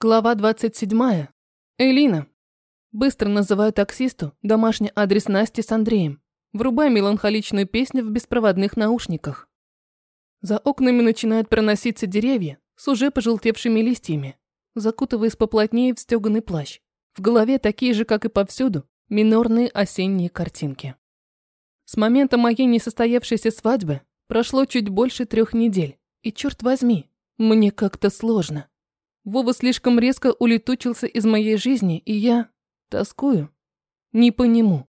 Глава 27. Элина. Быстро называю таксисту домашний адрес Насти с Андреем. Врубай меланхоличную песню в беспроводных наушниках. За окнами начинают проноситься деревья с уже пожелтевшими листьями, закутываясь поплотнее в стеганый плащ. В голове такие же, как и повсюду, минорные осенние картинки. С момента моей несостоявшейся свадьбы прошло чуть больше трех недель, и черт возьми, мне как-то сложно. Вова слишком резко улетучился из моей жизни, и я тоскую. Не по нему,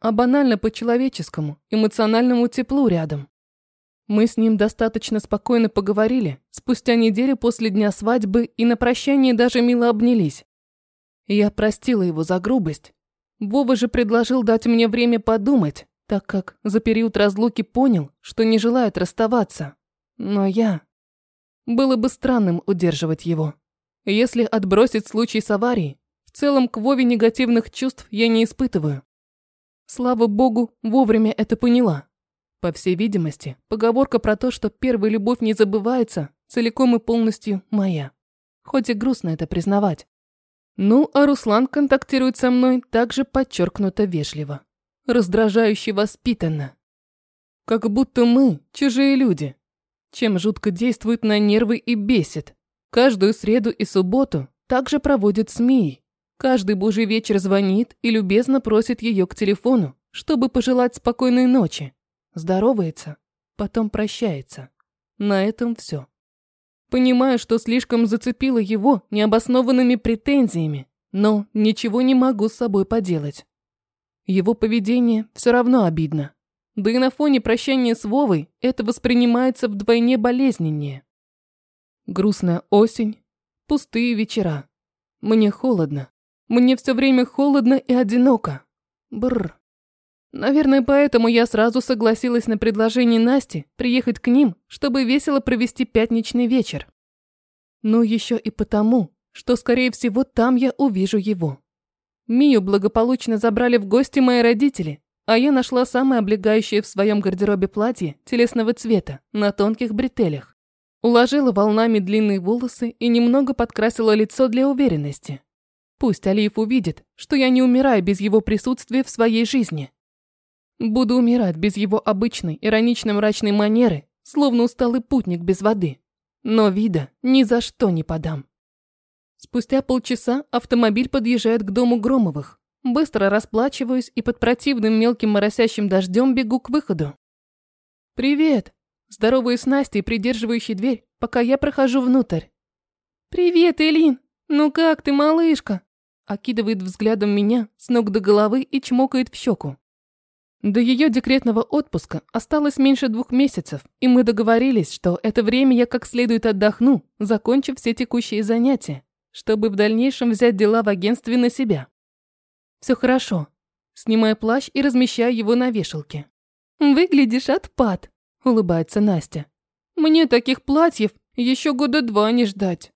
а банально по человеческому, эмоциональному теплу рядом. Мы с ним достаточно спокойно поговорили, спустя неделю после дня свадьбы и на прощание даже мило обнялись. Я простила его за грубость. Вова же предложил дать мне время подумать, так как за период разлуки понял, что не желает расставаться. Но я... Было бы странным удерживать его. Если отбросить случай с аварией, в целом к Вове негативных чувств я не испытываю. Слава богу, вовремя это поняла. По всей видимости, поговорка про то, что первая любовь не забывается, целиком и полностью моя. Хоть и грустно это признавать. Ну, а Руслан контактирует со мной также подчеркнуто вежливо. Раздражающе воспитанно. Как будто мы чужие люди, чем жутко действует на нервы и бесит. Каждую среду и субботу также проводит с Мией. Каждый божий вечер звонит и любезно просит ее к телефону, чтобы пожелать спокойной ночи. Здоровается, потом прощается. На этом все. Понимаю, что слишком зацепила его необоснованными претензиями, но ничего не могу с собой поделать. Его поведение все равно обидно. Да и на фоне прощания с Вовой это воспринимается вдвойне болезненнее. Грустная осень, пустые вечера. Мне холодно. Мне все время холодно и одиноко. Бррр. Наверное, поэтому я сразу согласилась на предложение Насти приехать к ним, чтобы весело провести пятничный вечер. Но еще и потому, что, скорее всего, там я увижу его. Мию благополучно забрали в гости мои родители, а я нашла самое облегающее в своем гардеробе платье телесного цвета на тонких бретелях. Уложила волнами длинные волосы и немного подкрасила лицо для уверенности. Пусть Алиев увидит, что я не умираю без его присутствия в своей жизни. Буду умирать без его обычной иронично-мрачной манеры, словно усталый путник без воды. Но вида ни за что не подам. Спустя полчаса автомобиль подъезжает к дому Громовых. Быстро расплачиваюсь и под противным мелким моросящим дождем бегу к выходу. «Привет!» Здороваюсь с Настей, придерживающей дверь, пока я прохожу внутрь. «Привет, Элин! Ну как ты, малышка?» Окидывает взглядом меня с ног до головы и чмокает в щеку. До ее декретного отпуска осталось меньше двух месяцев, и мы договорились, что это время я как следует отдохну, закончив все текущие занятия, чтобы в дальнейшем взять дела в агентстве на себя. Все хорошо. Снимаю плащ и размещаю его на вешалке. Выглядишь отпад, улыбается Настя. Мне таких платьев еще года два не ждать.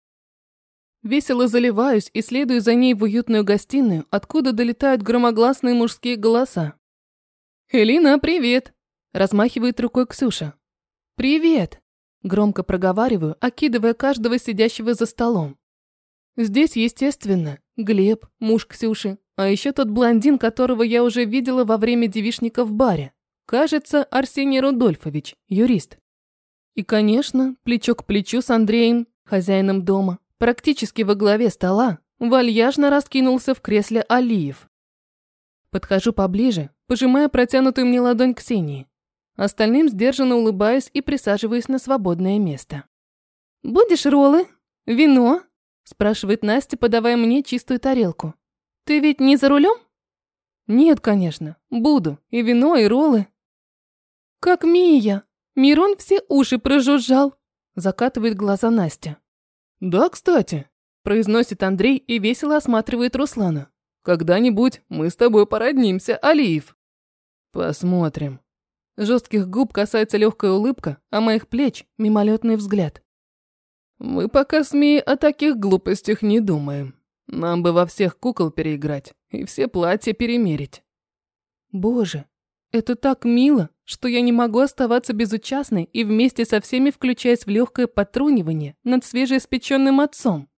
Весело заливаюсь и следую за ней в уютную гостиную, откуда долетают громогласные мужские голоса. «Элина, привет!» – размахивает рукой Ксюша. «Привет!» – громко проговариваю, окидывая каждого сидящего за столом. Здесь, естественно, Глеб, муж Ксюши, а еще тот блондин, которого я уже видела во время девишника в баре. Кажется, Арсений Рудольфович, юрист. И, конечно, плечо к плечу с Андреем, хозяином дома, практически во главе стола, вальяжно раскинулся в кресле Алиев. Подхожу поближе, пожимая протянутую мне ладонь Ксении. Остальным сдержанно улыбаюсь и присаживаюсь на свободное место. «Будешь роллы? Вино?» – спрашивает Настя, подавая мне чистую тарелку. Ты ведь не за рулем? Нет, конечно. Буду. И вино, и роллы. Как Мия. Мирон все уши прожужжал. Закатывает глаза Настя. Да, кстати. Произносит Андрей и весело осматривает Руслана. Когда-нибудь мы с тобой породнимся, Алиев. Посмотрим. Жестких губ касается легкая улыбка, а моих плеч мимолетный взгляд. Мы пока с Мией о таких глупостях не думаем. Нам бы во всех кукол переиграть и все платья перемерить. Боже, это так мило, что я не могу оставаться безучастной и вместе со всеми включаясь в легкое потрунивание над свежеиспеченным отцом.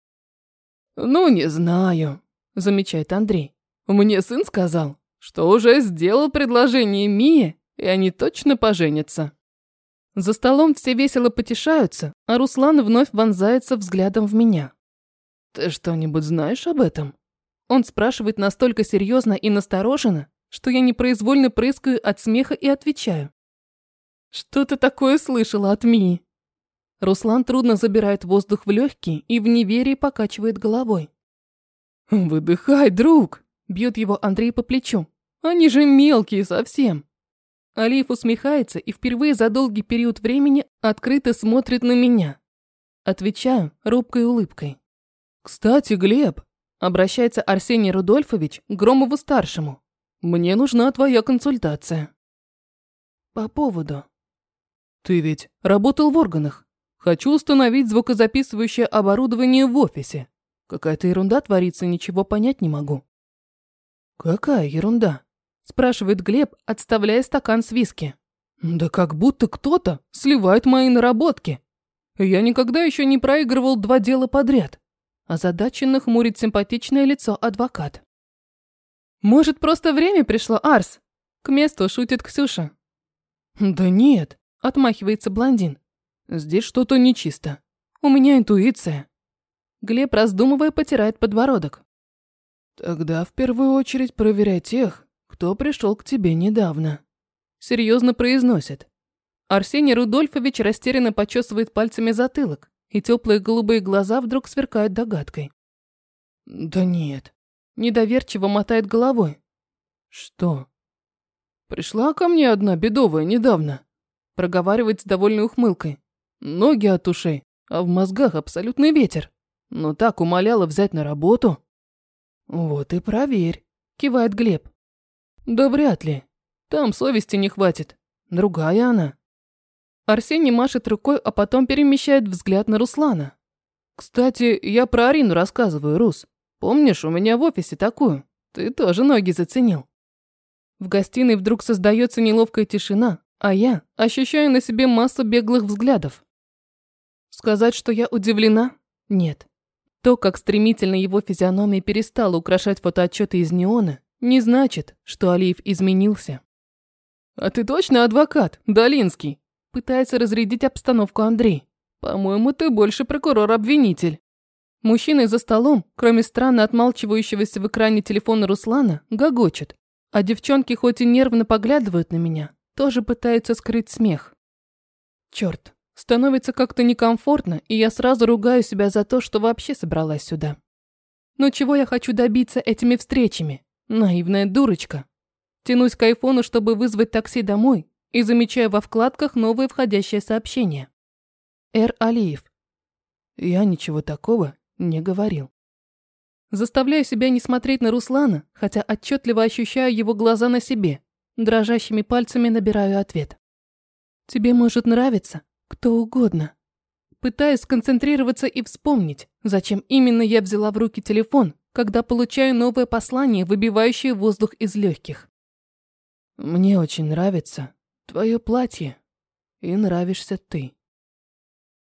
Ну, не знаю, замечает Андрей. Мне сын сказал, что уже сделал предложение Мие, и они точно поженятся. За столом все весело потешаются, а Руслан вновь вонзается взглядом в меня. «Ты что-нибудь знаешь об этом?» Он спрашивает настолько серьезно и настороженно, что я непроизвольно прыскаю от смеха и отвечаю. «Что ты такое слышала от Мии?» Руслан трудно забирает воздух в легкие и в неверии покачивает головой. «Выдыхай, друг!» – бьет его Андрей по плечу. «Они же мелкие совсем!» Алиев усмехается и впервые за долгий период времени открыто смотрит на меня. Отвечаю робкой улыбкой. «Кстати, Глеб», – обращается Арсений Рудольфович к Громову-старшему, – «мне нужна твоя консультация». «По поводу?» «Ты ведь работал в органах. Хочу установить звукозаписывающее оборудование в офисе. Какая-то ерунда творится, ничего понять не могу». «Какая ерунда?» спрашивает Глеб, отставляя стакан с виски. Да как будто кто-то сливает мои наработки. Я никогда еще не проигрывал два дела подряд. Озадаченно хмурит симпатичное лицо адвокат. Может, просто время пришло, Арс? К месту шутит Ксюша. Да нет, отмахивается блондин. Здесь что-то нечисто. У меня интуиция. Глеб, раздумывая, потирает подбородок. Тогда в первую очередь проверяй тех, кто пришел к тебе недавно. Серьезно произносит. Арсений Рудольфович растерянно почесывает пальцами затылок, и теплые голубые глаза вдруг сверкают догадкой. Да нет. Недоверчиво мотает головой. Что? Пришла ко мне одна бедовая недавно. Проговаривает с довольной ухмылкой. Ноги от ушей, а в мозгах абсолютный ветер. Но так умоляла взять на работу. Вот и проверь, кивает Глеб. Да вряд ли. Там совести не хватит. Другая она. Арсений машет рукой, а потом перемещает взгляд на Руслана. Кстати, я про Арину рассказываю, Рус. Помнишь, у меня в офисе такую? Ты тоже ноги заценил. В гостиной вдруг создается неловкая тишина, а я ощущаю на себе массу беглых взглядов. Сказать, что я удивлена? Нет. То, как стремительно его физиономия перестала украшать фотоотчеты из неона, не значит, что Алиев изменился. «А ты точно адвокат, Долинский?» Пытается разрядить обстановку Андрей. «По-моему, ты больше прокурор-обвинитель». Мужчины за столом, кроме странно отмалчивающегося в экране телефона Руслана, гогочут, а девчонки хоть и нервно поглядывают на меня, тоже пытаются скрыть смех. Черт, становится как-то некомфортно, и я сразу ругаю себя за то, что вообще собралась сюда. Но чего я хочу добиться этими встречами? Наивная дурочка. Тянусь к айфону, чтобы вызвать такси домой, и замечаю во вкладках новое входящее сообщение. Р. Алиев. Я ничего такого не говорил. Заставляю себя не смотреть на Руслана, хотя отчетливо ощущаю его глаза на себе. Дрожащими пальцами набираю ответ. Тебе может нравиться кто угодно. Пытаюсь сконцентрироваться и вспомнить, зачем именно я взяла в руки телефон, когда получаю новое послание, выбивающее воздух из легких. Мне очень нравится твое платье, и нравишься ты.